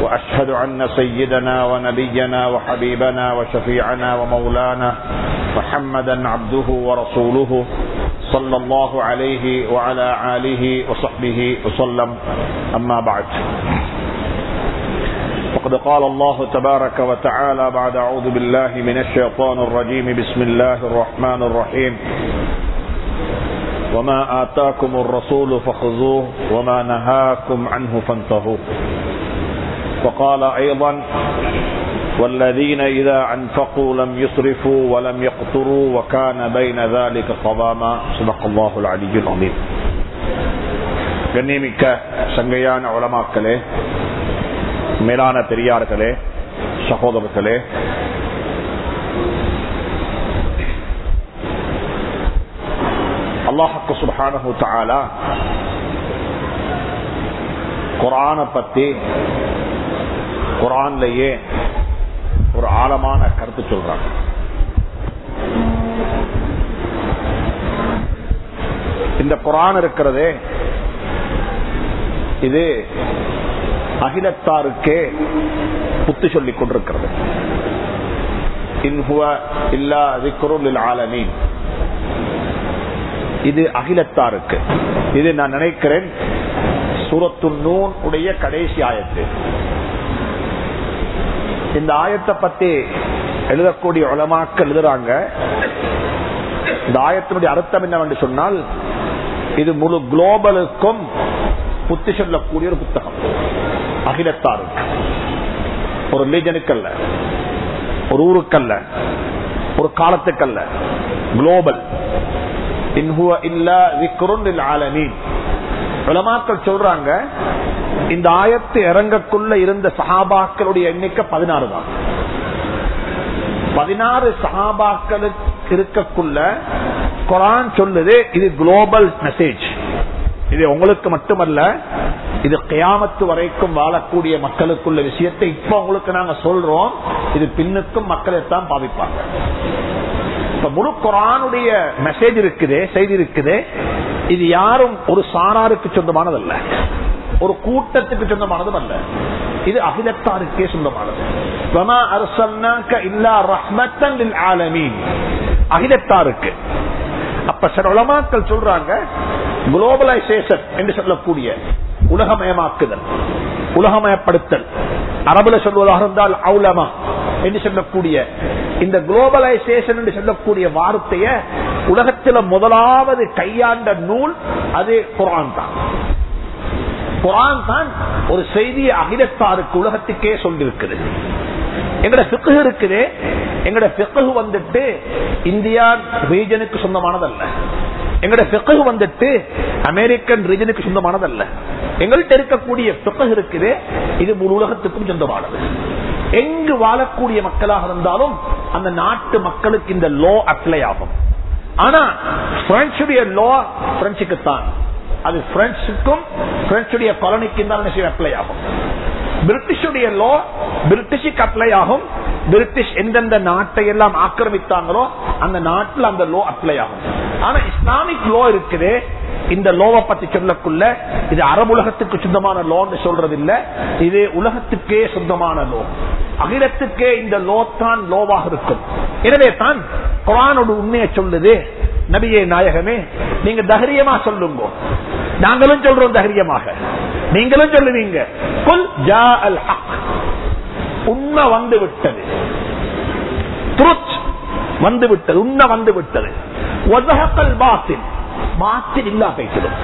وأشهد أن سيدنا ونبينا وحبيبنا وشفيعنا ومولانا محمدا عبده ورسوله صلى الله عليه وعلى آله وصحبه وسلم. أما بعد. فقد قال الله تبارك وتعالى بعد أعوذ بالله من الشيطان الرجيم. بسم الله الرحمن الرحيم. وما آتاكم الرسول فخذوه وما نهاكم عنه فانتهوا وقال أيضا والذين إذا أنفقوا لم يسرفوا ولم يقتروا وكان بين ذلك قواما صدق الله العلي العظيم கண்ணியமிக்க சங்கையான உலமாக்களே மேலான பெரியார்களே சகோதரர்களே அல்லாஹக்கு சுபானு தாலா குரான பத்தி குரான்லயே ஒரு ஆழமான கருத்து சொல்றாங்க. இந்த குரான் இருக்கிறதே இது அகிலத்தாருக்கே புத்து சொல்லிக் கொண்டிருக்கிறது. இன்ஹுவ இது அகிலத்தாருக்கு. இது நான் நினைக்கிறேன் சூரத்து நூன் உடைய கடைசி ஆயத்து. இந்த ஆயத்தை பத்தி எழுதக்கூடிய உலமாக்கள் எழுதுறாங்க. இந்த ஆயத்தினுடைய அர்த்தம் என்னவென்று சொன்னால் இது முழு குளோபலுக்கும் புத்தி சொல்லக்கூடிய ஒரு புத்தகம். அகிலத்தாருக்கு. ஒரு ரிலீஜனுக்கல்ல. ஒரு ஊருக்கல்ல. ஒரு காலத்துக்கல்ல. குளோபல். இன்ஹுவ இல்ல விக்ருன் ஆலமீன். உலமாக்கள் சொல்றாங்க இந்த ஆயத்து இறங்கக்குள்ள இருந்த சஹாபாக்களுடைய எண்ணிக்கை பதினாறு தான். பதினாறு சஹாபாக்களுக்கு இருக்கக்குள்ள குரான் சொல்லுது இது குளோபல் மெசேஜ் இது உங்களுக்கு மட்டுமல்ல இது கயாமத்து வரைக்கும் வாழக்கூடிய மக்களுக்குள்ள விஷயத்தை இப்ப உங்களுக்கு நாங்க சொல்றோம் இது பின்னுக்கும் மக்களைத்தான் பாதிப்பாங்க இப்ப முழு குரானுடைய மெசேஜ் இருக்குது செய்தி இருக்குது இது யாரும் ஒரு சாராருக்கு சொந்தமானதல்ல. ஒரு கூட்டத்துக்கு சொந்தமானதும் அல்ல இது அகிலத்தாருக்கே சொந்தமானது. அகிலத்தாருக்கு. அப்ப சில உலமாக்கள் சொல்றாங்க குளோபலைசேஷன் என்று சொல்லக்கூடிய உலகமயமாக்குதல் உலகமயப்படுத்தல். அரபுல சொல்வதாக இருந்தால் அவுலமா என்று சொல்லக்கூடிய இந்த குளோபலைசேஷன் என்று சொல்லக்கூடிய வார்த்தைய உலகத்தில் முதலாவது கையாண்ட நூல் அது குரான் தான். குரான் தான் ஒரு செய்தியை அகிலத்தாருக்கு உலகத்துக்கே சொல்லிருக்குது எங்கட பிக்கு இருக்குது. எங்கட பிக்கு வந்துட்டு இந்தியா ரீஜனுக்கு சொந்தமானதல்ல. எங்கட பிக்கு வந்துட்டு அமெரிக்கன் ரீஜனுக்கு சொந்தமானதல்ல. எங்கள்கிட்ட இருக்கக்கூடிய பிக்கு இருக்குது. இது முழு உலகத்துக்கும் சொந்தமானது. எங்கு வாழக்கூடிய மக்களாக இருந்தாலும் அந்த நாட்டு மக்களுக்கு இந்த லோ அப்ளை ஆகும். ஆனா பிரெஞ்சுடைய லோ பிரெஞ்சுக்குத்தான் அது பிரெஞ்சுக்கும் பிரெஞ்சுடைய காலனிக்கும் தான் அப்ளை ஆகும். பிரிட்டிஷுடைய லோ பிரிட்டிஷுக்கு அப்ளை ஆகும். பிரிட்டிஷ் எந்தெந்த நாட்டை எல்லாம் ஆக்கிரமித்தாங்களோ அந்த நாட்டில் அந்த லோ அப்ளை ஆகும். ஆனா இஸ்லாமிக் லோ இருக்குது. இந்த லோவை பத்தி சொல்லக்குள்ள இது அரபு உலகத்துக்கு சொந்தமான லோன்னு சொல்றது இல்ல இது உலகத்துக்கே சொந்தமான லோ அகிலத்துக்கே இந்த லோ தான் லோவாக இருக்கும். எனவே தான் குரானோட உண்மையை சொல்லுது. நபியே நாயகமே நீங்க தைரியமா சொல்லுங்க. நாங்களும் சொல்றோம் தைரியமாக. நீங்களும் சொல்லுவீங்க. உண்மை வந்து விட்டது வந்து விட்டது உண்மை வந்து விட்டது பாத்தில். பாத்தில் இல்லா பேசிடும்.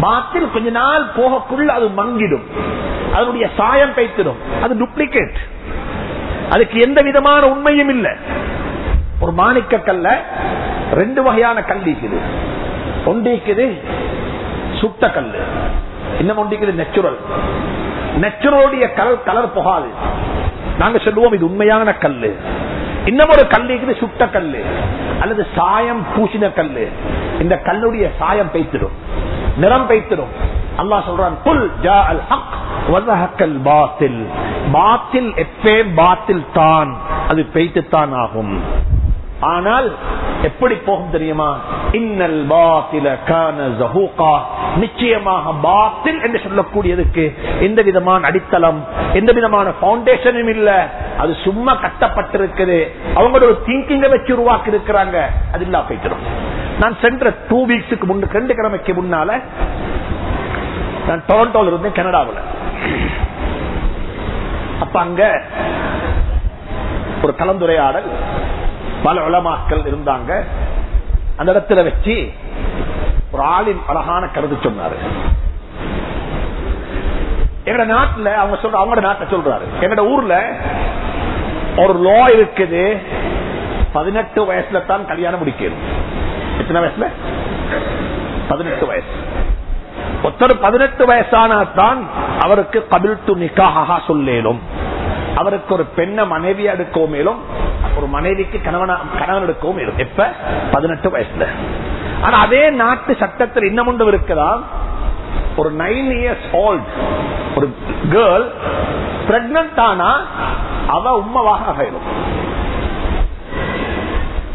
மாத்தில் கொஞ்ச நாள் போகக்குள்ள அது மங்கிடும். அதனுடைய சாயம் பேசிடும். அது டூப்ளிகேட் அதுக்கு எந்த விதமான உண்மையும் இல்லை. ஒரு மாணிக்க கல்ல ரெண்டு வகையான கல் இருக்குது ஒன்று சுட்ட கல் என்ன ஒன்று நெச்சுரல் நெச்சுரலுடைய கலர் கலர் புகாது. நாங்க சொல்லுவோம் இது உண்மையான கல்லு. இன்னும் ஒரு கல்லுக்கு சுட்ட கல்லு. அல்லது சாயம் பூசின கல்லு. இந்த கல்லுடைய சாயம் பெய்த்திடும். நிறம் பெய்த்திடும். அல்லா சொல்றான் புல் ஜா அல் ஹக் வதஹக்கல் பாத்தில். பாத்தில் எப்பே பாத்தில் தான் அது பெய்த்துத்தான் ஆகும். ஆனால் எப்படி போகும் தெரியுமா? இன்னல் பாத்தில கான ஜஹூகா. நிச்சயமாக பாத்தில் என்று சொல்லக்கூடியதுக்கு எந்த விதமான அடித்தளம் எந்த விதமான பவுண்டேஷனும் இல்ல. அது சும்மா கட்டப்பட்டிருக்குது. அவங்களோட ஒரு திங்கிங்க வச்சு உருவாக்கி இருக்கிறாங்க அது இல்லா போயிட்டு நான் சென்ற டூ வீக்ஸுக்கு முன்னு ரெண்டு கிழமைக்கு முன்னால நான் டொரண்டோல இருந்தேன் கனடாவில். அப்ப அங்க ஒரு கலந்துரையாடல் பல உலமாக்கள் இருந்தாங்க. அந்த இடத்துல வச்சு ஒரு ஆளின் அழகான கருத்து சொன்னாரு. எங்கட நாட்டுல அவங்க சொல்ற அவங்களோட நாட்டை சொல்றாரு. எங்கட ஊர்ல ஒரு லோ இருக்குது. பதினெட்டு வயசுல தான் கல்யாணம் முடிக்கணும். எத்தனை வயசுல? பதினெட்டு வயசு. ஒருத்தர் பதினெட்டு வயசானா தான் அவருக்கு கபில் டு நிக்காக சொல்லேலும் அவருக்கு ஒரு பெண்ணை மனைவி எடுக்கவும் மேலும் ஒரு மனைவிக்கு கணவன கணவன் எடுக்கவும் எப்ப? பதினெட்டு வயசுல. ஆனா அதே நாட்டு சட்டத்தில் இன்னமும் இருக்குதா? ஒரு நைன் இயர்ஸ் ஓல்ட் ஒரு கேர்ள் பிரெக்னன்ட் ஆனா அவ உம்மவாக ஆகிடும்.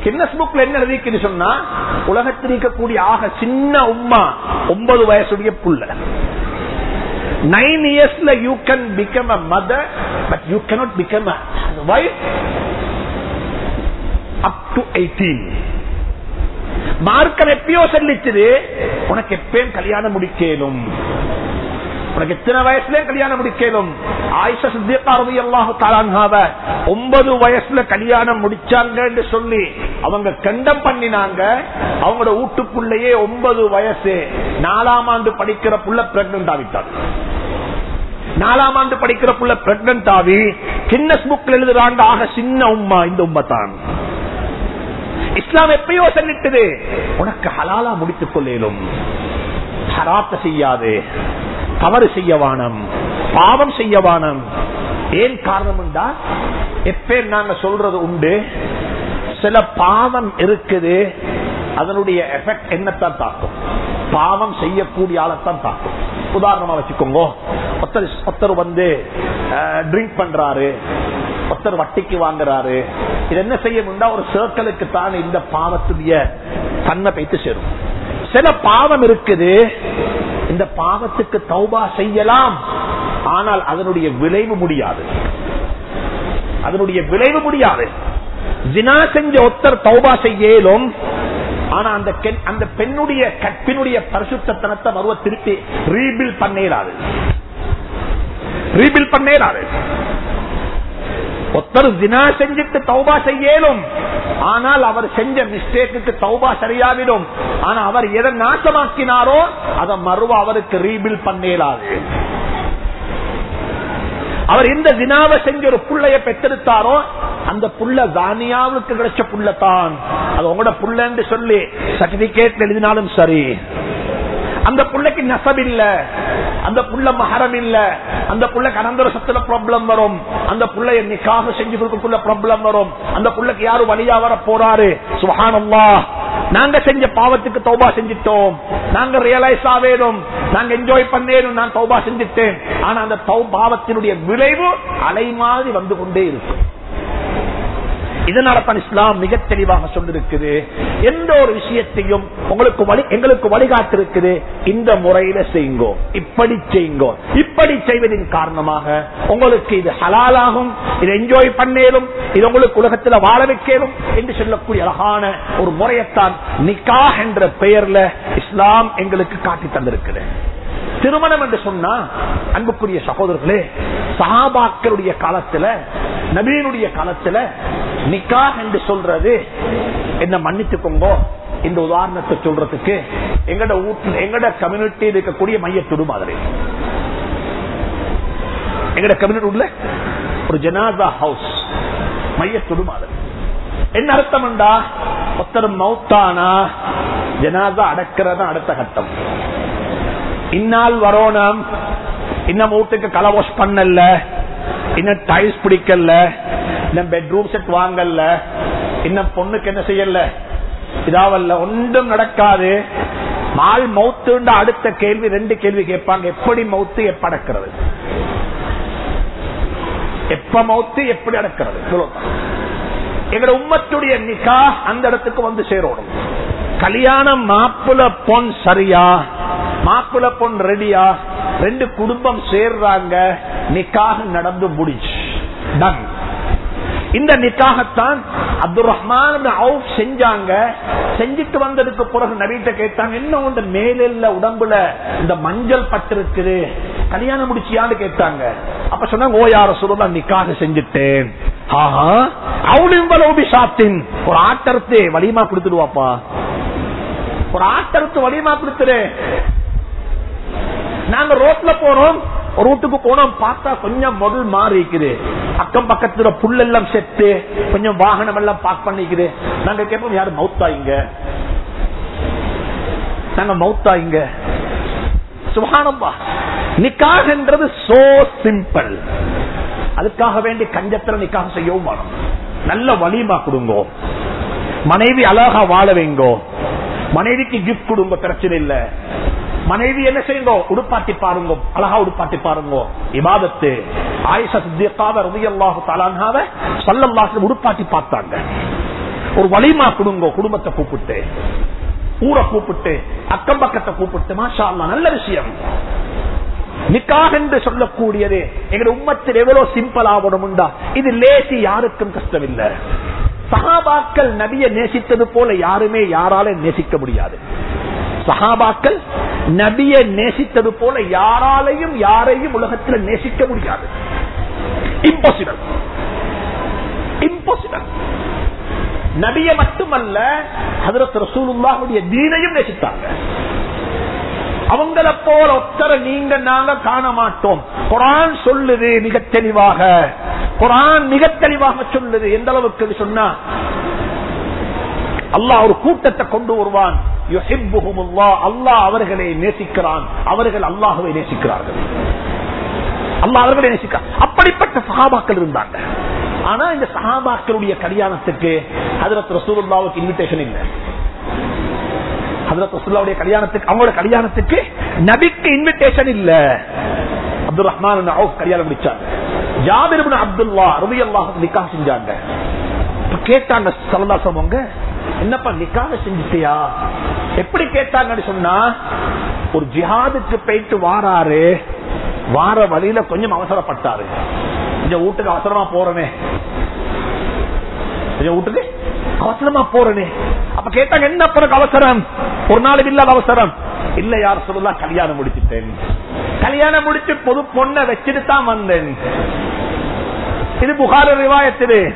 கின்னஸ் புக்ல என்ன எழுதிக்கு சொன்னா உலகத்தில் இருக்கக்கூடிய ஆக சின்ன உம்மா ஒன்பது வயசுடைய புள்ள. நைன் இயர்ஸ்ல you can become a mother but you cannot become a wife to eighteen மார்க்கம் எப்பயோ சொல்லிச்சது உனக்கு எப்பயும் கல்யாணம் முடிக்கலும். உனக்கு எத்தனை வயசுல கல்யாணம் முடிக்கலும். ஆயிஷா சித்தியக்காரதி அல்லாஹு தாராங்காவ ஒன்பது வயசுல கல்யாணம் முடிச்சாங்கன்னு சொல்லி அவங்க கண்டம் பண்ணினாங்க. அவங்களோட வீட்டுக்குள்ளேயே ஒன்பது வயசு நாலாம் ஆண்டு படிக்கிற புள்ள பிரெக்னன்ட் ஆகிட்டாங்க நாலாம் ஆண்டு படிக்கிற புள்ள பிரெக்னன்ட் ஆகி கின்னஸ் புக்ல எழுதுறாங்க ஆக சின்ன உம்மா இந்த உம்மா தான் இஸ்லாம் எப்பயோ சொல்லிட்டது. உனக்கு ஹலாலா முடித்துக் கொள்ளேலும். ஹராத்த செய்யாது. தவறு செய்ய வானம். பாவம் செய்ய வானம். ஏன் காரணம் என்றா எப்பேர் நாங்க சொல்றது உண்டு சில பாவம் இருக்குது அதனுடைய எஃபெக்ட் என்னத்தான் தாக்கும்? பாவம் செய்யக்கூடிய ஆளத்தான் தாக்கும். உதாரணமா வச்சுக்கோங்க. ஒருத்தர் ஒருத்தர் வந்து ட்ரிங்க் பண்றாரு. ஒருத்தர் வட்டிக்கு வாங்குறாரு. இது என்ன செய்யணும்னா ஒரு சர்க்கிளுக்கு தான் இந்த பாவத்துடைய தன்மை பைத்து சேரும். சில பாவம் இருக்குது. இந்த பாவத்துக்கு தௌபா செய்யலாம். ஆனால் அதனுடைய விளைவு முடியாது. அதனுடைய விளைவு முடியாது. ஜினா செஞ்ச ஒத்தர் தௌபா செய்யலும் ஆனா அந்த அந்த பெண்ணுடைய கற்பினுடைய பரிசுத்தனத்தை மறுவ திருப்பி ரீபில் பண்ணேராது ரீபில் பண்ணேராது ஒத்தர் தினா செஞ்சுட்டு தௌபா செய்யலும். ஆனால் அவர் செஞ்ச மிஸ்டேக்கு தௌபா சரியாவிடும். ஆனா அவர் எதை நாசமாக்கினாரோ அதை மறுவா அவருக்கு ரீபில் பண்ணேலாது. அவர் எந்த தினாவை செஞ்ச ஒரு புள்ளைய பெற்றெடுத்தாரோ அந்த புள்ள தானியாவுக்கு கிடைச்ச புள்ளத்தான். அது உங்களோட புள்ள என்று சொல்லி சர்டிபிகேட் எழுதினாலும் சரி. அந்த புள்ளைக்கு நெசப் இல்ல அந்த புள்ள மகரம் இல்ல. அந்த புள்ள கனந்தர சத்துல ப்ராப்ளம் வரும். அந்த புள்ளைய நிக்காக செஞ்சு கொடுக்கக்குள்ள ப்ராப்ளம் வரும். அந்த புள்ளைக்கு யாரு வழியா வர போறாரு? சுகானம்மா நாங்க செஞ்ச பாவத்துக்கு தௌபா செஞ்சிட்டோம். நாங்க ரியலைஸ் ஆவேனும். நாங்க என்ஜாய் பண்ணேனும். நான் தௌபா செஞ்சிட்டேன். ஆனா அந்த பாவத்தினுடைய விளைவு அலை மாதிரி வந்து கொண்டே இருக்கும் இதனால தான் இஸ்லாம் மிக தெளிவாக சொல்லிருக்குது. எந்த ஒரு விஷயத்தையும் உங்களுக்கு வழி எங்களுக்கு வழிகாட்டிருக்குது. இந்த முறையில செய்யுங்கோ. இப்படி செய்யுங்கோ. இப்படி செய்வதின் காரணமாக உங்களுக்கு இது ஹலாலாகும். இது என்ஜாய் பண்ணேலும் இது உங்களுக்கு உலகத்தில் வாழ வைக்கலும் என்று சொல்லக்கூடிய அழகான ஒரு முறையத்தான் நிக்கா என்ற பெயர்ல இஸ்லாம் எங்களுக்கு காட்டி தந்திருக்குது. திருமணம் என்று சொன்னா அன்புக்குரிய சகோதரர்களே சஹாபாக்களுடைய காலத்துல நபீனுடைய காலத்துல நிக்கா என்று சொல்றது. என்ன மன்னித்துக்கோங்க இந்த உதாரணத்தை சொல்றதுக்கு எங்கட வீட்டுல எங்கட கம்யூனிட்டி இருக்கக்கூடிய மையத்துடு மாதிரி. எங்கட கம்யூனிட்டி உள்ள ஒரு ஜனாதா ஹவுஸ் மையத்துடு மாதிரி. என்ன அர்த்தம் என்றா ஒத்தர் மௌத்தானா? ஜனாதா அடக்கிறதா அடுத்த கட்டம். இந்நாள் வரோணம் இன்னும் வீட்டுக்கு கலவாஷ் பண்ணல. இன்னும் டைல்ஸ் பிடிக்கல. இன்னும் பெட்ரூம் செட் வாங்கல இன்னும் பொண்ணுக்கு என்ன செய்யல இதாவல்ல ஒன்றும் நடக்காது. மால் மௌத்துண்ட அடுத்த கேள்வி ரெண்டு கேள்வி கேட்பாங்க. எப்படி மௌத்து எப்ப அடக்கிறது எப்ப மௌத்து எப்படி அடக்கிறது? எங்கட உம்மத்துடைய நிக்கா அந்த இடத்துக்கு வந்து சேரணும் கல்யாணம் மாப்பிள பொன் சரியா? மாப்பிள பொன் ரெடியா? ரெண்டு குடும்பம் சேர்றாங்க. நிக்காக நடந்து முடிச்சு டன் இந்த நிக்காகத்தான் அப்துல் ரஹ்மான் செஞ்சாங்க. செஞ்சுட்டு வந்ததுக்கு பிறகு நவீட்ட கேட்டாங்க என்ன உண்டு மேலில் உடம்புல இந்த மஞ்சள் பட்டு இருக்குது? கல்யாணம் முடிச்சியான்னு கேட்டாங்க. அப்ப சொன்னாங்க ஓ யார சொல்லுதா நிக்காக செஞ்சுட்டேன். ஆஹா அவளும் சாத்தின் ஒரு ஆட்டரத்து வலிமா கொடுத்துடுவாப்பா. ஒரு ஆட்டரத்து வலிமா கொடுத்துரு நாங்க ரோட்ல போறோம். ஒரு வீட்டுக்கு போனோம் பார்த்தா கொஞ்சம் முதல் மாறி இருக்குது. அக்கம் பக்கத்துல புல்லெல்லாம் செத்து கொஞ்சம் வாகனம் எல்லாம் பார்க் பண்ணிக்குது. நாங்க கேட்போம் யாரு மவுத்தா இங்க? நாங்க மவுத்தா இங்க? சுகானம்பா நிக்காகன்றது சோ சிம்பிள் அதுக்காக வேண்டி கஞ்சத்துல நிக்காக செய்யவும் வேணும். நல்ல வலிமா கொடுங்கோ. மனைவி அழகா வாழ வைங்கோ. மனைவிக்கு கிஃப்ட் கொடுங்க பிரச்சனை இல்ல. மனைவி என்ன செய்யுங்கோ? உடுப்பாட்டி பாருங்க. அழகா உடுப்பாட்டி பாருங்க. இபாதத்து. ஆயிஷா சித்தியக்காவ ரதியல்லாஹு சல்லல்லாஹு உடுப்பாட்டி பார்த்தாங்க. ஒரு வலிமா கொடுங்க குடும்பத்தை கூப்பிட்டு. ஊரை கூப்பிட்டு அக்கம் பக்கத்தை கூப்பிட்டு மாஷா நல்ல விஷயம். நிக்காக என்று சொல்லக்கூடியது எங்க உம்மத்தில் எவ்வளவு சிம்பிள் ஆகணும்டா இது லேசி யாருக்கும் கஷ்டம் இல்லை சகாபாக்கள் நபியை நேசித்தது போல யாருமே யாரால நேசிக்க முடியாது. சஹாபாக்கள் நபியை நேசித்தது போல யாராலையும் யாரையும் உலகத்தில் நேசிக்க முடியாது. இம்பாசிபிள் இம்பாசிபிள் நபிய மட்டுமல்ல ஹதரத் தீனையும் நேசித்தாங்க. அவங்கள போல ஒத்தர நீங்க நாங்க காண மாட்டோம். குரான் சொல்லுது மிக தெளிவாக. குரான் மிக தெளிவாக சொல்லுது. எந்த அளவுக்கு சொன்னா அல்லாஹ் ஒரு கூட்டத்தை கொண்டு வருவான். அல்லாஹ் அவர்களை நேசிக்கிறான். அவர்கள் அல்லாஹுவை நேசிக்கிறார்கள். அல்லாஹ் அவர்களை நேசிக்கிறார் அப்படிப்பட்ட சகாபாக்கள் இருந்தாங்க. ஆனா இந்த சகாபாக்களுடைய கல்யாணத்துக்கு ஹதரத் ரசூலுல்லாவுக்கு இன்விடேஷன் இல்லை. ஹதரத் கல்யாணத்துக்கு அவங்களோட கல்யாணத்துக்கு நபிக்கு இன்விடேஷன் இல்ல. அப்துல் ரஹ்மான் கல்யாணம் முடிச்சாங்க. ஜாபிர் அப்துல்லா ரவி அல்லாஹ் நிக்கா செஞ்சாங்க. கேட்டாங்க சலதாசவங்க என்னப்பா நிக்காக செஞ்சுட்டியா? எப்படி கேட்டாங்கன்னு சொன்னா ஒரு ஜிஹாதுக்கு போயிட்டு வாராரு வார வழியில கொஞ்சம் அவசரப்பட்டாரு. இந்த வீட்டுக்கு அவசரமா போறனே. வீட்டுக்கு அவசரமா போறனே. அப்ப கேட்டாங்க என்ன பிறகு அவசரம்? ஒரு நாள் இல்லாத அவசரம். இல்ல யார் சொல்லலாம் கல்யாணம் முடிச்சுட்டேன். கல்யாணம் முடிச்சு பொது பொண்ணை வச்சுட்டு தான் வந்தேன். இது புகார ரிவாயத்திலே.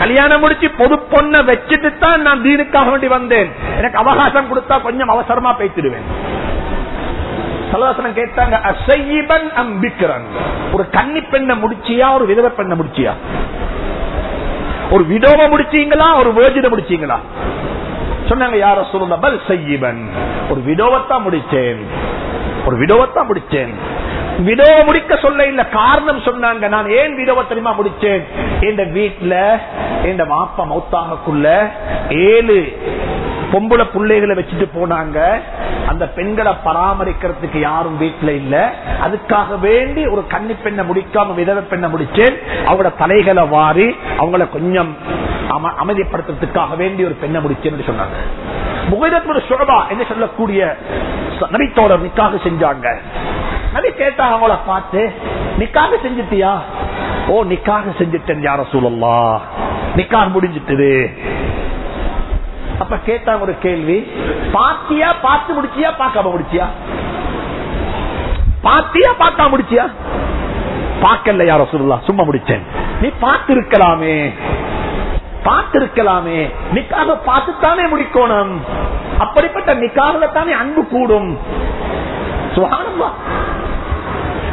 கல்யாணம் முடிச்சு பொது பொண்ணை வச்சுட்டு தான் நான் தீனுக்காக வேண்டி வந்தேன். எனக்கு அவகாசம் கொடுத்தா கொஞ்சம் அவசரமா பேசிடுவேன். சலவாசனம் கேட்டாங்க அசையிபன் அம்பிக்கிறான் ஒரு கன்னி பெண்ணை முடிச்சியா ஒரு விதவை பெண்ணை முடிச்சியா? ஒரு விடோவை முடிச்சீங்களா ஒரு வேர்ஜினை முடிச்சீங்களா? சொன்னாங்க யார சொல்லுங்க பல் செய்யிபன் ஒரு விடோவத்தான் முடிச்சேன். ஒரு விடோவத்தான் முடிச்சேன். விடோவ முடிக்க சொல்ல இல்ல காரணம் சொன்னாங்க. நான் ஏன் விடோவ தெரியுமா முடிச்சேன்? என் வீட்டுல என் மாப்பா மௌத்தாகக்குள்ள ஏழு பொம்பளை பிள்ளைகளை வச்சுட்டு போனாங்க. அந்த பெண்களை பராமரிக்கிறதுக்கு யாரும் வீட்டுல இல்ல. அதுக்காக வேண்டி ஒரு கன்னி பெண்ணை முடிக்காம விதவ பெண்ணை முடிச்சேன். அவங்களோட தலைகளை வாரி அவங்கள கொஞ்சம் அமைதிப்படுத்துறதுக்காக வேண்டி ஒரு பெண்ணை முடிச்சேன்னு சொன்னாங்க. முகைதத்தோட சுழபா என்று சொல்லக்கூடிய நபித்தோட நிக்காக செஞ்சாங்க. நபி கேட்டாங்க அவங்கள பார்த்து நிக்காக செஞ்சுட்டியா? ஓ நிக்காக செஞ்சுட்டேன் யார சூழல்லா நிக்காக முடிஞ்சிட்டது. அப்ப கேட்டாங்க ஒரு கேள்வி பாத்தியா பார்த்து முடிச்சியா பார்க்காம முடிச்சியா? பாத்தியா பார்க்காம முடிச்சியா? பார்க்கல யார சொல்லலாம் சும்மா முடிச்சேன். நீ பார்த்து இருக்கலாமே பார்த்திருக்கலாமே. நிக்காக பார்த்துத்தானே முடிக்கணும். அப்படிப்பட்ட நிக்காக தானே அன்பு கூடும். சுகானம்மா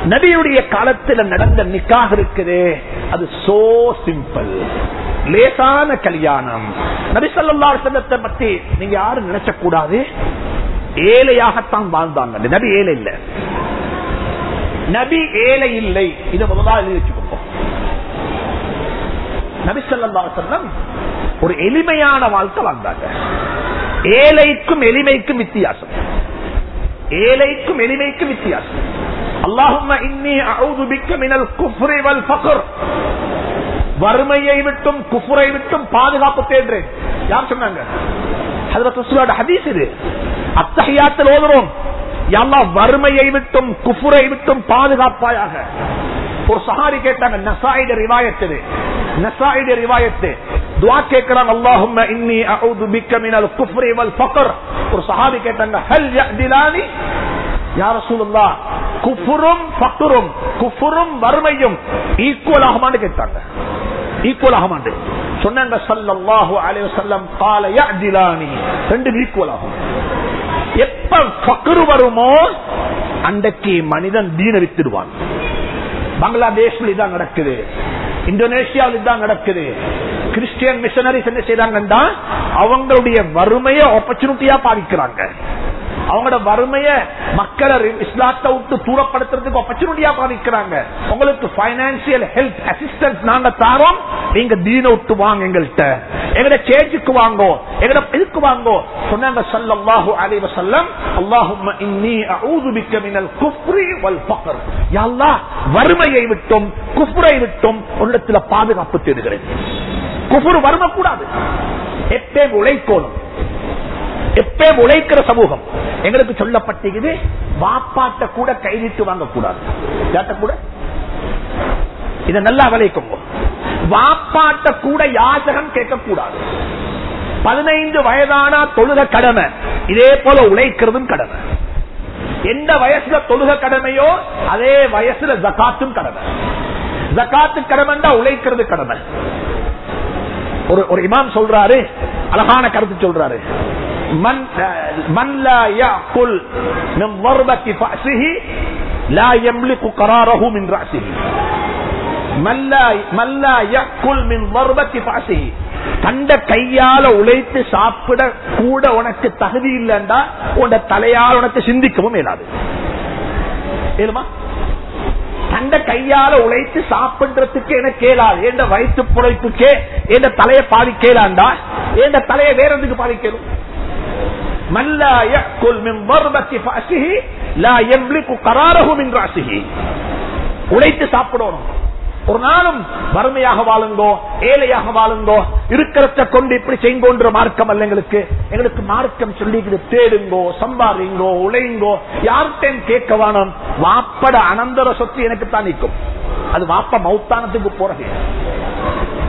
நபியுடைய காலத்தில் நடந்த நிக்காக இருக்குது. அது சோ சிம்பிள் லேசான கல்யாணம். நபி சொல்லா செல்லத்தை பத்தி நீங்க யாரும் நினைச்ச கூடாது ஏழையாகத்தான் வாழ்ந்தாங்க. நபி ஏழை இல்ல. நபி ஏழை இல்லை. இதை முதலாக எழுதி வச்சுக்கோங்க. நபி சொல்லா செல்லம் ஒரு எளிமையான வாழ்க்கை வாழ்ந்தாங்க. ஏழைக்கும் எளிமைக்கும் வித்தியாசம். ஏழைக்கும் எளிமைக்கும் வித்தியாசம். அல்லாஹும் வறுமையை விட்டும் குஃபுரை விட்டும் பாதுகாப்பு தேடுறேன். யார் சொன்னாங்க? ஹஜரத் ஹதீஸ் இது. அத்தஹியாத்தில் ஓதுறோம். எல்லா வறுமையை விட்டும் குஃபுரை விட்டும் பாதுகாப்பாயாக. ஒரு சஹாரி கேட்டாங்க நசாயிட ரிவாயத்து நசாயிட ரிவாயத்து துவா கேட்கிறாங்க அல்லாஹும் இன்னி அவுது பிக்க மினல் குஃப்ரி வல் ஃபக்ர். ஒரு சஹாபி கேட்டாங்க ஹல் யஹ்திலானி யா ரசூலுல்லாஹ் குப்புரும் பக்குரும் குப்புரும் வறுமையும் ஈக்குவல் ஆகுமான்னு கேட்டாங்க. ஈக்குவல் ஆகுமாண்டு. சொன்னாங்க சல்லாஹு அலைவசல்லம் காலையா ஜிலானி ரெண்டு ஈக்குவல் ஆகும். எப்ப பக்குரு வருமோ அன்றைக்கு மனிதன் தீன வித்துடுவான். பங்களாதேஷ்ல இதான் நடக்குது. இந்தோனேஷியாவில் இதான் நடக்குது. கிறிஸ்டியன் மிஷனரிஸ் என்ன செய்யறாங்கன்னா அவங்களுடைய வறுமையை ஆப்பர்ச்சுனிட்டியா பாதிக்கிறாங்க அவங்களோட வறுமைய மக்களை இஸ்லாத்தை விட்டு தூரப்படுத்துறதுக்கு ஆப்பர்ச்சுனிட்டியா பாதிக்கிறாங்க. உங்களுக்கு பைனான்சியல் ஹெல்த் அசிஸ்டன்ஸ் நாங்க தாரோம். நீங்க தீன விட்டு வாங்க எங்கள்கிட்ட. எங்கட சேஜுக்கு வாங்கோ. எங்கட இதுக்கு வாங்கோ. சொன்னாங்க ஸல்லல்லாஹு அலைஹி வஸல்லம் அல்லாஹும்ம இன்னி மினல் வல் வறுமையை விட்டும் குஃப்ரை விட்டும் உள்ளத்துல பாதுகாப்பு தேடுகிறேன். குஃப்ர் வறுமை கூடாது. எப்பே உழைக்கணும். எப்பயும் உழைக்கிற சமூகம். எங்களுக்கு சொல்லப்பட்டது வாப்பாட்ட கூட கைதிட்டு வாங்கக்கூடாது. கூட? இத நல்லா விளைக்கும் வாப்பாட்ட கூட யாசகம் கேட்கக்கூடாது. பதினைந்து வயதானா தொழுக கடமை. இதே போல உழைக்கிறதும் கடமை. எந்த வயசுல தொழுக கடமையோ அதே வயசுல ஜக்காத்தும் கடமை. ஜக்காத்து கடமைண்டா உழைக்கிறது கடமை. ஒரு ஒரு இமாம் சொல்றாரு அழகான கருத்து சொல்றாரு. கண்ட eh, கையால உழைத்து சாப்பிட கூட உனக்கு தகுதி இல்லைண்டா உன் தலையால் உனக்கு சிந்திக்கவும் இயலாது. தண்ட கையால உழைத்து சாப்பிடுறதுக்கு என கேளாது? என் வயிற்று புழைப்புக்கே என் தலையை பாதி பாதிக்கலாண்டா என் தலையை வேறதுக்கு பாதிக்கணும் வேற எதுக்கு பாதிக்கணும் உழைத்து சாப்பிடணும். ஒரு நாளும் வறுமையாக வாழுங்கோ ஏழையாக வாழுங்கோ இருக்கிறத கொண்டு இப்படி செய்யுங்கோன்ற மார்க்கம் அல்ல எங்களுக்கு. எங்களுக்கு மார்க்கம் சொல்லிக்கிட்டு தேடுங்கோ சம்பாதிங்கோ உழைங்கோ யார்கிட்டையும் கேட்க வேணும். வாப்பட அனந்தர சொத்து எனக்கு தான் நிற்கும். அது வாப்ப மௌத்தானத்துக்கு போறது.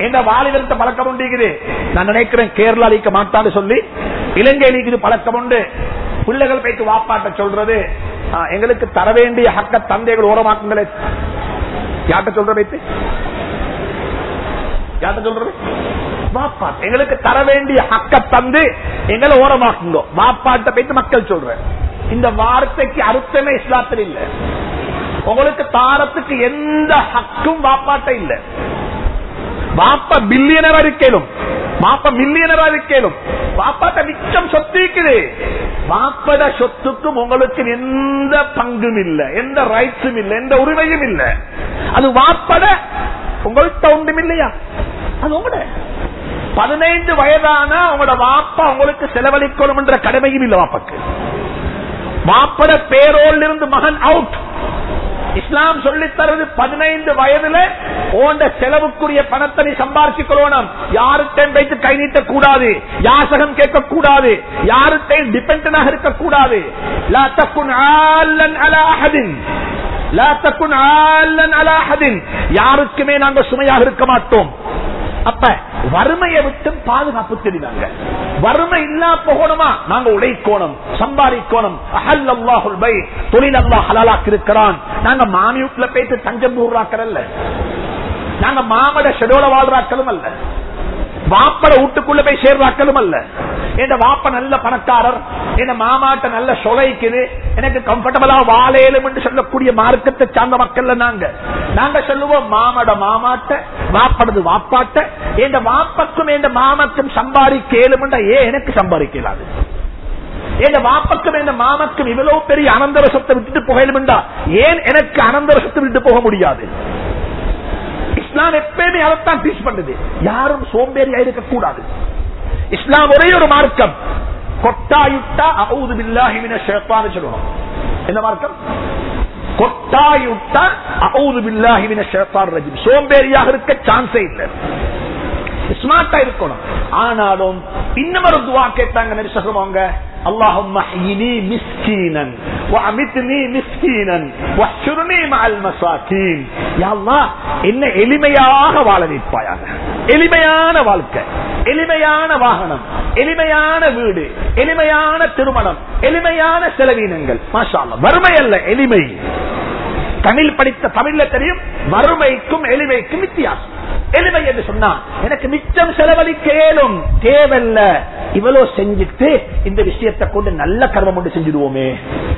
எங்க வாலிபர்த்த பழக்கம் உண்டு நான் நினைக்கிறேன் கேரளா அழிக்க மாட்டான்னு சொல்லி இலங்கையில் இது பழக்கம் உண்டு. பிள்ளைகள் போய்த்து வாப்பாட்ட சொல்றது எங்களுக்கு தர வேண்டிய ஹக்க தந்தைகள் ஓரமாக்குங்களே. யார்கிட்ட சொல்ற வைத்து யார்கிட்ட சொல்றது? வாப்பா எங்களுக்கு தர வேண்டிய ஹக்க தந்து எங்களை ஓரமாக்குங்க. வாப்பாட்ட போய்த்து மக்கள் சொல்ற. இந்த வார்த்தைக்கு அர்த்தமே இஸ்லாத்தில் இல்ல. உங்களுக்கு தாரத்துக்கு எந்த ஹக்கும் வாப்பாட்ட இல்ல. வாப்ப பில்லியனரா இருக்கலும் வாப்ப மில்லியனரா இருக்கலும் வாப்பாட்ட மிச்சம் சொத்து பாப்பட சொத்துக்கும் உங்களுக்கு எந்த பங்கும் இல்ல எந்த ரைட்ஸும் இல்ல எந்த உரிமையும் இல்ல அது வாப்பட உங்கள்கிட்ட ஒன்றும் இல்லையா அது உங்களோட பதினைந்து வயதான உங்களோட வாப்பா உங்களுக்கு செலவழிக்கணும் என்ற கடமையும் இல்ல வாப்பாக்கு வாப்பட பேரோல் இருந்து மகன் அவுட் இஸ்லாம் சொல்லி தருது பதினைந்து வயதுல ஓண்ட செலவுக்குரிய பணத்தை நீ சம்பாரிச்சுக் கொள்ளணும் யாருட்டையும் வைத்து கை நீட்ட கூடாது யாசகம் கேட்க கூடாது யாருட்டையும் டிபெண்டனாக இருக்க கூடாது அலா லா அலா யாருக்குமே நாங்க சுமையாக இருக்க மாட்டோம். அப்ப வறுமையை விட்டு பாதுகாப்பு தெரிந்தாங்க வறுமை இல்லா போகணுமா? நாங்க உழைக்கோணும் சம்பாதிக்கோணும். அஹல் பை தொழில் அல்லா ஹலாலாக்கு இருக்கிறான் நாங்க மாமியூட்ல போயிட்டு தஞ்சம் ஊர்றாக்கறல்ல நாங்க மாமட ஷெடோல வாழ்றாக்களும் அல்ல. வாப்பட வீட்டுக்குள்ள போய் சேர்றாக்களும் அல்ல. என் வாப்ப நல்ல பணக்காரர் என் மாமாட்ட நல்ல சொலைக்குது எனக்கு கம்ஃபர்டபுளா வாழையிலும் என்று சொல்லக்கூடிய மார்க்கத்தை சார்ந்த மக்கள் நாங்க. நாங்க சொல்லுவோம் மாமட மாமாட்ட வாப்படது வாப்பாட்ட என் வாப்பக்கும் என் மாமக்கும் சம்பாதிக்கலும் ஏன் எனக்கு சம்பாதிக்கலாது? என் வாப்பக்கும் என் மாமக்கும் இவ்வளவு பெரிய அனந்தர சொத்தை விட்டுட்டு போகலும்டா ஏன் எனக்கு அனந்தர சொத்தை விட்டு போக முடியாது? இஸ்லாம் எப்பயுமே அதைத்தான் டீச் பண்ணுது. யாரும் சோம்பேறியா இருக்க கூடாது இஸ்லாம் ஒரே ஒரு மார்க்கம். கொட்டாயுட்டா அவுது பில்லாஹிமின மின சொல்லணும் என்ன மார்க்கம்? கொட்டாயுட்டா அவுது பில்லாஹிமின மின ரஜிம். சோம்பேறியாக இருக்க சான்ஸே இல்லை. ஸ்மார்ட்டா இருக்கணும் ஆனாலும் இன்னும் ஒரு துவா கேட்டாங்க நபி சொல்லுவாங்க اللهم احيني مسكينا وامتني مسكينا واحشرني مع المساكين يا الله என்ன எளிமையாக வாழ வைப்பாயாக எளிமையான வாழ்க்கை எளிமையான வாகனம் எளிமையான வீடு எளிமையான திருமணம் எளிமையான செலவீனங்கள் மாஷா அல்லாஹ் வறுமை அல்ல எளிமை தமிழ் படித்த தமிழ்ல தெரியும் வறுமைக்கும் எளிமைக்கும் வித்தியாசம் எளிமை என்று சொன்னா எனக்கு மிச்சம் செலவழிக்க இயலும் தேவையில்ல. இவ்வளவு செஞ்சுட்டு இந்த விஷயத்தை கொண்டு நல்ல கர்மம் கொண்டு செஞ்சிடுவோமே.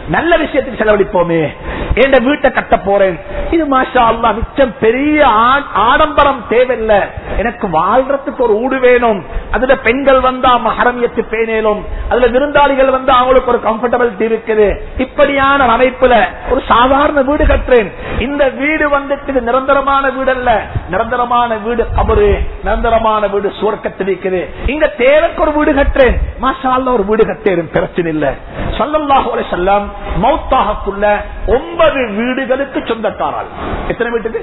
நல்ல விஷயத்துக்கு செலவழிப்போமே. என் வீட்டை கட்ட போறேன். இது மாஷா அல்லா மிச்சம் பெரிய ஆடம்பரம் தேவையில்லை. எனக்கு வாழ்றதுக்கு ஒரு ஊடு வேணும். அதுல பெண்கள் வந்தா மகரமியத்து பேணேலும். அதுல விருந்தாளிகள் வந்து அவங்களுக்கு ஒரு கம்ஃபர்டபிலிட்டி இருக்குது. இப்படியான அமைப்புல ஒரு சாதாரண வீடு கட்டுறேன். இந்த வீடு வந்துட்டு நிரந்தரமான வீடு அல்ல நிரந்தரமான வீடு கபரு. நிரந்தரமான வீடு சுவர்க்கத்தில் இருக்குது. இங்க தேவைக்கு ஒரு வீடு கட்டுறேன் மாஷா அல்லாஹ் ஒரு வீடு கட்டேன் பிரச்சனை இல்ல சொல்லல்லாஹு அலைஹி வஸல்லம் மௌத்தாகக்குள்ள ஒன்பது வீடுகளுக்கு சொந்தக்காரால் எத்தனை வீட்டுக்கு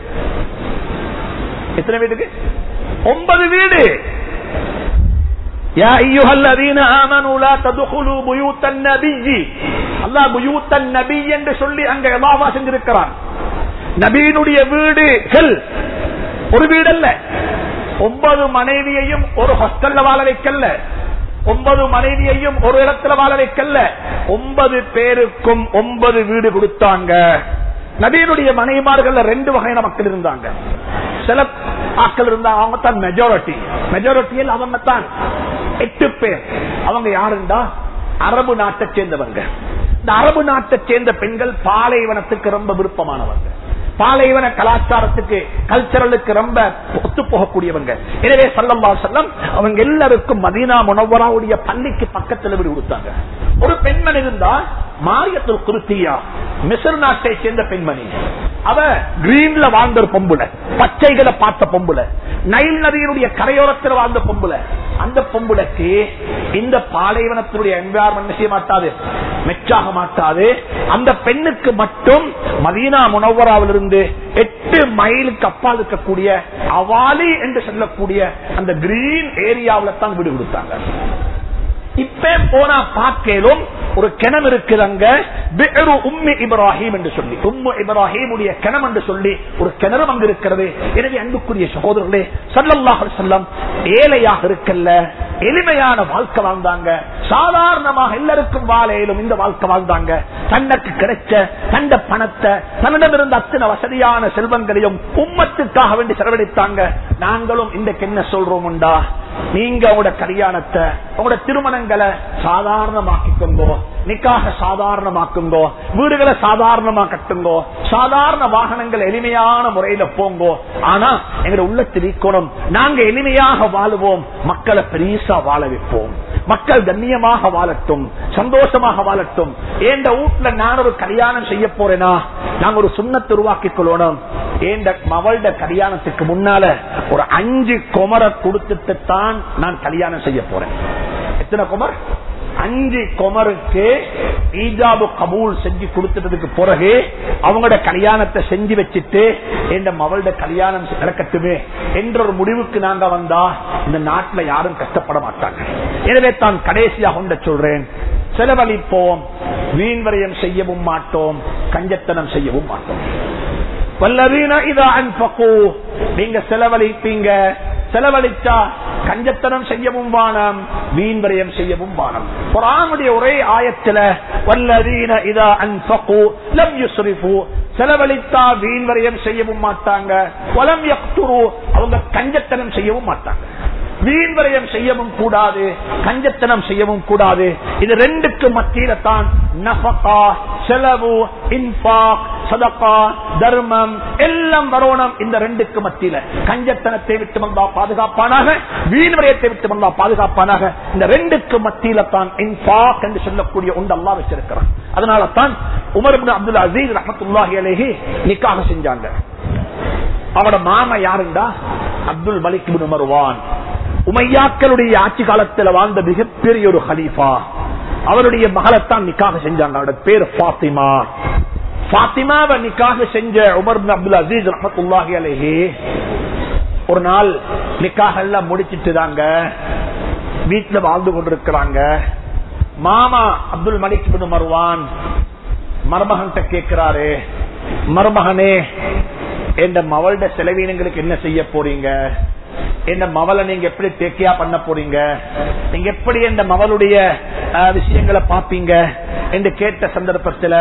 எத்தனை வீட்டுக்கு ஒன்பது வீடு يا أيها الذين آمنوا لا تدخلوا بيوت النبي الله بيوت النبي என்று சொல்லி அங்க எலாவா செஞ்சிருக்கிறான் நபியினுடைய வீடுகள் ஒரு வீடு அல்ல ஒன்பது மனைவியையும் ஒரு ஹாஸ்டல்ல வாழ வைக்கல ஒன்பது மனைவியையும் ஒரு இடத்துல வாழ வைக்கல ஒன்பது பேருக்கும் ஒன்பது வீடு கொடுத்தாங்க. நபியினுடைய மனைவிமார்கள் ரெண்டு வகையான மக்கள் இருந்தாங்க. சில ஆக்கள் இருந்தாங்க அவங்க தான் மெஜாரிட்டி மெஜாரிட்டியில் அவங்க தான் எட்டு பேர். அவங்க யாருண்டா அரபு நாட்டை சேர்ந்தவங்க. இந்த அரபு நாட்டை சேர்ந்த பெண்கள் பாலைவனத்துக்கு ரொம்ப விருப்பமானவங்க. பாலைவன கலாச்சாரத்துக்கு கல்ச்சரலுக்கு ரொம்ப ஒத்து போகக்கூடியவங்க. எனவே சல்லம்பா செல்லம் அவங்க எல்லாருக்கும் மதீனா முனவராவுடைய பள்ளிக்கு பக்கத்தில் வீடு கொடுத்தாங்க. ஒரு பெண்மன் இருந்தா மாரியத்தில் குருத்தியா மிசர் நாட்டை சேர்ந்த பெண்மணி. அவ கிரீன்ல வாழ்ந்த ஒரு பொம்புல பச்சைகளை பார்த்த பொம்புல நைல் நதியினுடைய கரையோரத்தில் வாழ்ந்த பொம்புல. அந்த பொம்புலக்கு இந்த பாலைவனத்தினுடைய என்வாரன்மெண்ட் செய்ய மாட்டாது மெச்சாக மாட்டாது. அந்த பெண்ணுக்கு மட்டும் மதீனா முனவராவில் இருந்து எட்டு மைலுக்கு அப்பால் இருக்கக்கூடிய அவாலி என்று சொல்லக்கூடிய அந்த கிரீன் ஏரியாவில தான் வீடு கொடுத்தாங்க. இப்ப போனா பார்க்கலும் ஒரு கிணம் இருக்குது அங்க. பிஹ்ரு உம்மி இப்ராஹிம் என்று சொல்லி. உம்மு இப்ராஹிமுடைய கிணம் என்று சொல்லி ஒரு கிணறும் அங்கு இருக்கிறது. எனவே அன்புக்குரிய சகோதரர்களே சல்லல்லாஹ் செல்லம் ஏழையாக இருக்கல்ல எளிமையான வாழ்க்கை வாழ்ந்தாங்க. சாதாரணமாக எல்லாருக்கும் வாழையிலும் இந்த வாழ்க்கை வாழ்ந்தாங்க. தன்னுக்கு கிடைச்ச தண்ட பணத்தை தன்னிடமிருந்த அத்தனை வசதியான செல்வங்களையும் உம்மத்துக்காக வேண்டி செலவழித்தாங்க. நாங்களும் இன்றைக்கு என்ன சொல்றோம் உண்டா நீங்க உங்களோட கல்யாணத்தை உங்களோட திருமணங்களை சாதாரணமாக்கிக்கோங்கோ நிக்காக சாதாரணமாக்குங்கோ வீடுகளை சாதாரணமா கட்டுங்கோ சாதாரண வாகனங்கள் எளிமையான முறையில போங்கோ ஆனா எங்க உள்ளத்தில் ஈக்கணும் நாங்க எளிமையாக வாழுவோம் மக்களை பெரிசா வாழ வைப்போம் மக்கள் கண்ணியமாக வாழட்டும் சந்தோஷமாக வாழட்டும் ஏண்ட வீட்டுல நான் ஒரு கல்யாணம் செய்ய போறேனா நாங்க ஒரு சுண்ணத்தை உருவாக்கிக் கொள்ளணும் ஏண்ட மவள்ட கல்யாணத்துக்கு முன்னால ஒரு அஞ்சு குமரை கொடுத்துட்டு தான் நான் கல்யாணம் செய்ய போறேன் எத்தனை குமர்? அஞ்சு குமருக்கு ஈஜாபு கபூல் செஞ்சு கொடுத்துட்டதுக்கு பிறகு அவங்களோட கல்யாணத்தை செஞ்சு வச்சுட்டு என் மவளோட கல்யாணம் நடக்கட்டுமே? என்ற ஒரு முடிவுக்கு நாங்க வந்தா இந்த நாட்டுல யாரும் கஷ்டப்பட மாட்டாங்க. எனவே தான் கடைசியாக கொண்ட சொல்றேன். செலவழிப்போம் வீண்வரையம் செய்யவும் மாட்டோம் கஞ்சத்தனம் செய்யவும் மாட்டோம். வல்லவீன இதா அன்பகு. நீங்க செலவழிப்பீங்க செலவழிச்சா கஞ்சத்தனம் செய்யவும் வானம் வீண் வரையம் செய்யவும் வானம். குரானுடைய ஒரே ஆயத்துல வல்லதீன இதா அன்பகு லம் யுஸ்ரிஃபு செலவழித்தா வீண் வரையம் செய்யவும் மாட்டாங்க. வலம் யக்துரு அவங்க கஞ்சத்தனம் செய்யவும் மாட்டாங்க. வீண் வரையம் செய்யவும் கூடாது கஞ்சத்தனம் செய்யவும் கூடாது. இது ரெண்டுக்கு மத்தியில தான் நஃபகா செலவு இன்பாக் சதக்கா தர்மம் எல்லாம் வரணும் இந்த ரெண்டுக்கு மத்தியில. கஞ்சத்தனத்தை விட்டு வந்தா பாதுகாப்பானாக வீண் விரயத்தை விட்டு வந்தா பாதுகாப்பானாக இந்த ரெண்டுக்கு மத்தியில தான் இன்பாக் என்று சொல்லக்கூடிய ஒன்று அல்லா வச்சிருக்கிறான். அதனால தான் உமர் அப்துல் அசீஸ் ரஹமத்துல்லாஹி அலேஹி நிக்காக செஞ்சாங்க. அவட மாமா யாருண்டா? அப்துல் மலிக் இப்னு உமையாக்களுடைய ஆட்சி காலத்தில் வாழ்ந்த மிகப்பெரிய ஒரு ஹலீஃபா. அவருடைய மகளைத்தான் நிக்காக செஞ்சாங்க. அவரோட பேர் பாத்திமா பாத்திமாவை நிக்காக செஞ்ச உமர் அப்துல் அசீஸ் ரஹத்துல்லாஹி அலைஹி ஒரு நாள் நிக்காக எல்லாம் முடிச்சிட்டு தாங்க வீட்டுல வாழ்ந்து கொண்டிருக்கிறாங்க. மாமா அப்துல் மலிக் பின் மருவான் மருமகன்கிட்ட கேட்கிறாரு மருமகனே என் மவளோட செலவீனங்களுக்கு என்ன செய்ய போறீங்க? என் மவளை நீங்க எப்படி தேக்கியா பண்ண போறீங்க? நீங்க எப்படி என் மவளுடைய அஹ், விஷயங்களை பாப்பீங்க என்று கேட்ட சந்தர்ப்பத்துல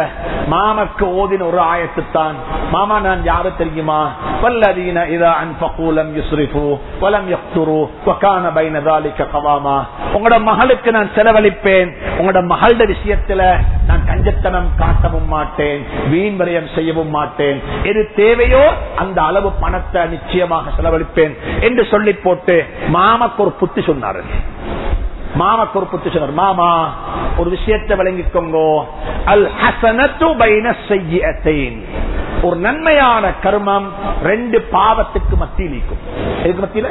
மாமக்கு ஓதின ஒரு ஆயத்துத்தான். மாமா நான் யாரு தெரியுமா? பல்லதீன இதா அன்பகூலம் யுஸ்ரிஃபு வலம் யக்துரு வக்கான பைனதாலிக்க கவாமா. உங்களோட மகளுக்கு நான் செலவழிப்பேன். உங்களோட மகளோட விஷயத்துல நான் கஞ்சத்தனம் காட்டவும் மாட்டேன். வீண் விரயம் செய்யவும் மாட்டேன். எது தேவையோ அந்த அளவு பணத்தை நிச்சயமாக செலவழிப்பேன் என்று சொல்லி போட்டு மாமக்கு ஒரு புத்தி சொன்னார்கள் மாமா ஒரு சொன்னார் மாமா ஒரு விஷயத்தை விளங்கிக்கோங்கோ. அல் ஹசனத்து பைன ஒரு நன்மையான கர்மம் ரெண்டு பாவத்துக்கு மத்தியில் இருக்கும் எதுக்கு மத்தியில?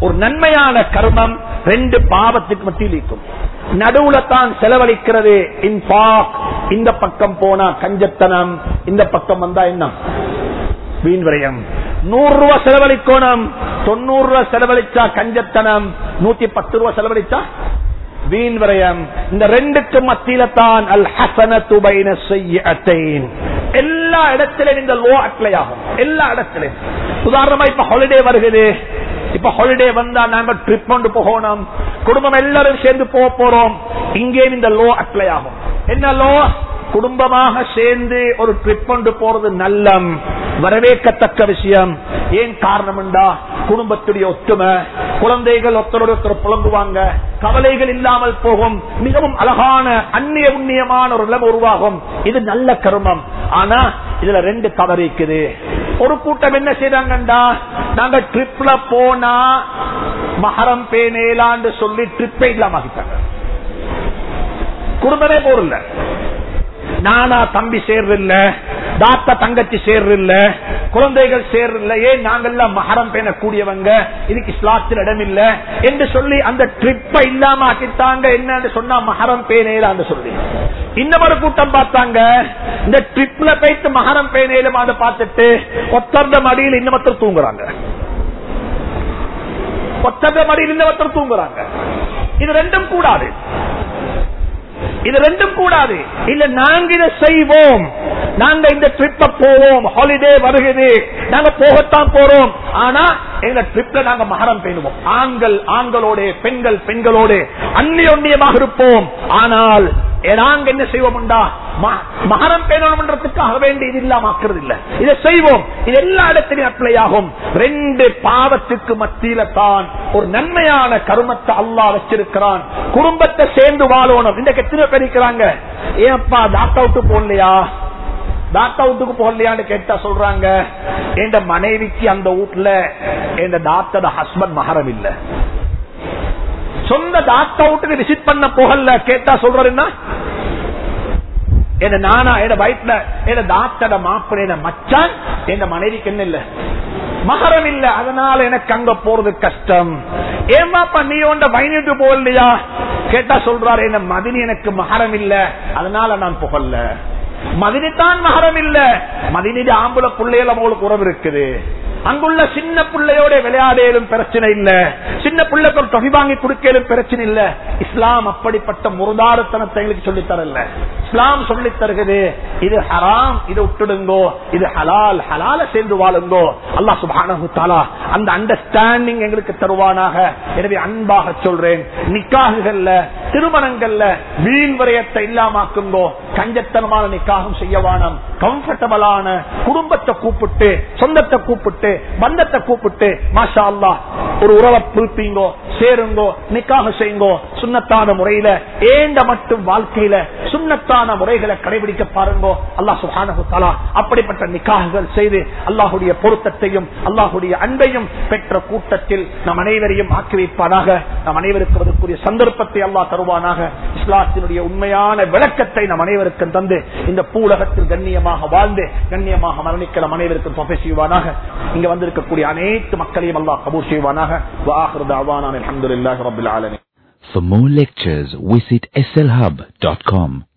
ஒரு நன்மையான கர்மம் ரெண்டு பாவத்துக்கு மத்தியில் இருக்கும் நடுவுல தான் செலவழிக்கிறது இந்த பக்கம் போனா கஞ்சத்தனம் இந்த பக்கம் வந்தா என்ன? வீண் விரயம். நூறு ரூபாய் செலவழிக்கோணம். தொண்ணூறு ரூபாய் செலவழிச்சா கஞ்சத்தனம். நூத்தி பத்து ரூபாய் செலவழிச்சா? வீண் விரயம். இந்த ரெண்டுக்கு மத்தியில தான் அல் ஹசன துபைன செய்யத்தைன் எல்லா இடத்திலும் இந்த லோ அப்ளை ஆகும் எல்லா இடத்திலும் உதாரணமா இப்ப ஹாலிடே வருகிறது. இப்ப ஹாலிடே வந்தா நாங்க ட்ரிப் கொண்டு போகணும். குடும்பம் எல்லாரும் சேர்ந்து போக போறோம். இங்கே இந்த லோ அப்ளை ஆகும். என்ன லோ குடும்பமாக சேர்ந்து ஒரு ட்ரிப் கொண்டு போறது நல்லம். வரவேற்கத்தக்க விஷயம். ஏன் காரணம்டா குடும்பத்துடைய ஒத்துமை குழந்தைகள் ஒருத்தரோட ஒருத்தர் புலம்புவாங்க. கவலைகள் இல்லாமல் போகும். மிகவும் அழகான அந்நிய உண்ணியமான ஒரு நிலம் உருவாகும். இது நல்ல கருமம். ஆனா இதுல ரெண்டு தவறு இருக்குது. ஒரு கூட்டம் என்ன செய்றாங்கண்டா நாங்க ட்ரிப்ல போனா மகரம் பேனேலான்னு சொல்லி ட்ரிப்பே இல்லாம குடும்பமே போறல நானா தம்பி சேர்றில்ல தாத்தா தங்கச்சி சேர்றில்ல குழந்தைகள் சேர்றில்ல ஏன் நாங்கெல்லாம் மகரம் பேணக்கூடியவங்க? இதுக்கு இஸ்லாத்தில் இடம் இல்ல என்று சொல்லி அந்த ட்ரிப்பை இல்லாம ஆக்கிட்டாங்க. என்னன்னு சொன்னா மகரம் பேனேலான்னு சொல்லி. இன்னொரு கூட்டம் பார்த்தாங்க. இந்த ட்ரிப்ல போயிட்டு மகரம் பேனேலுமான்னு பார்த்துட்டு ஒத்தர்ந்த மடியில் இன்னமத்தர் தூங்குறாங்க. ஒத்தர்ந்த மடியில் இன்னமத்தர் தூங்குறாங்க. இது ரெண்டும் கூடாது. இது ரெண்டும் கூடாது. இல்ல நாங்க இதை செய்வோம். நாங்க இந்த ட்ரிப்ப போவோம். ஹாலிடே வருகிறது. நாங்க போகத்தான் போறோம். ஆனா எங்க ட்ரிப்ல நாங்க மகரம் பேணுவோம். ஆண்கள் ஆண்களோட பெண்கள் பெண்களோட அந்நியொன்னியமாக இருப்போம். ஆனால் நாங்க என்ன செய்வோம்டா? மகரம் பேணணும்ன்றதுக்காக வேண்டி இது இல்லாம ஆக்குறது இல்ல. இதை செய்வோம். இது எல்லா இடத்திலும் அப்ளை ஆகும். ரெண்டு பாவத்துக்கு மத்தியில தான் ஒரு நன்மையான கருமத்தை அல்லா வச்சிருக்கிறான். குடும்பத்தை சேர்ந்து வாழணும். இந்த எத்தனை பேர் இருக்கிறாங்க. ஏன்ப்பா டாக்டர் அவுட்டு போடலையா? டாக்டர் அவுட்டுக்கு போடலையான்னு கேட்டா சொல்றாங்க. என் மனைவிக்கு அந்த வீட்டுல என் டாக்டர் ஹஸ்பண்ட் மகரம் இல்ல. சொந்த டாக்டர் அவுட்டுக்கு விசிட் பண்ண போகல. கேட்டா சொல்றேன்னா என்ன? நானா என் வயிற்றுல என் டாக்டர மாப்பிள்ள என்ன மச்சான் என் மனைவிக்கு என்ன இல்ல? மகரம் இல்ல. அதனால எனக்கு அங்க போறது கஷ்டம். ஏமாப்பா நீ ஒன்ற பயணிட்டு போகலையா? கேட்டா சொல்றாரு என்ன மதினி எனக்கு மகரம் இல்ல. அதனால நான் புகழல மதினித்தான் மகரம் இல்ல. மதினிட ஆம்புல பிள்ளைகள் அவங்களுக்கு உறவு இருக்குது. அங்குள்ள சின்ன பிள்ளையோட விளையாடலும் பிரச்சனை இல்ல. சின்ன பிள்ளைக்கு ஒரு தொகை வாங்கி கொடுக்கலும் பிரச்சனை இல்ல. இஸ்லாம் அப்படிப்பட்ட முருதாரத்தனத்தை எங்களுக்கு சொல்லித்தரல தரல. இஸ்லாம் சொல்லி தருகிறது இது ஹராம் இது விட்டுடுங்கோ இது ஹலால் ஹலால சேர்ந்து வாழுங்கோ. அல்லா சுபானு தாலா அந்த அண்டர்ஸ்டாண்டிங் எங்களுக்கு தருவானாக. எனவே அன்பாக சொல்றேன் நிக்காகுகள்ல திருமணங்கள்ல வீண் விரயத்தை இல்லாமாக்குங்கோ கஞ்சத்தனமான நிக்காகம் செய்யவானம். கம்ஃபர்டபிளான கம்ஃபர்டபுளான குடும்பத்தை கூப்பிட்டு சொந்தத்தை கூப்பிட்டு பந்தத்தை கூப்பிட்டு மாஷா அல்லா ஒரு உறவை புல்பீங்கோ சேருங்கோ நிக்காக செய்யுங்கோ சுண்ணத்தான முறையில ஏண்ட மட்டும் வாழ்க்கையில சுண்ணத்தான முறைகளை கடைபிடிக்க பாருங்கோ அல்லாஹ் சுஹானஹு தஆலா அப்படிப்பட்ட நிக்காகங்கள் செய்து அல்லாஹுடைய பொருத்தத்தையும் அல்லாஹுடைய அன்பையும் பெற்ற கூட்டத்தில் நம் அனைவரையும் ஆக்கி வைப்பானாக. நம் அனைவருக்கும் சந்தர்ப்பத்தை அல்லாஹ் தருவானாக. இஸ்லாத்தினுடைய உண்மையான விளக்கத்தை நம் அனைவருக்கும் தந்து இந்த பூலகத்தில் கண்ணியமாக வாழ்ந்து கண்ணியமாக மரணிக்கலாம் அனைவருக்கும் செய்வானாக. இங்க வந்திருக்கக்கூடிய அனைத்து மக்களையும் அல்லாஹ் கபூர் செய்வானாக. For more lectures, visit slhub.com.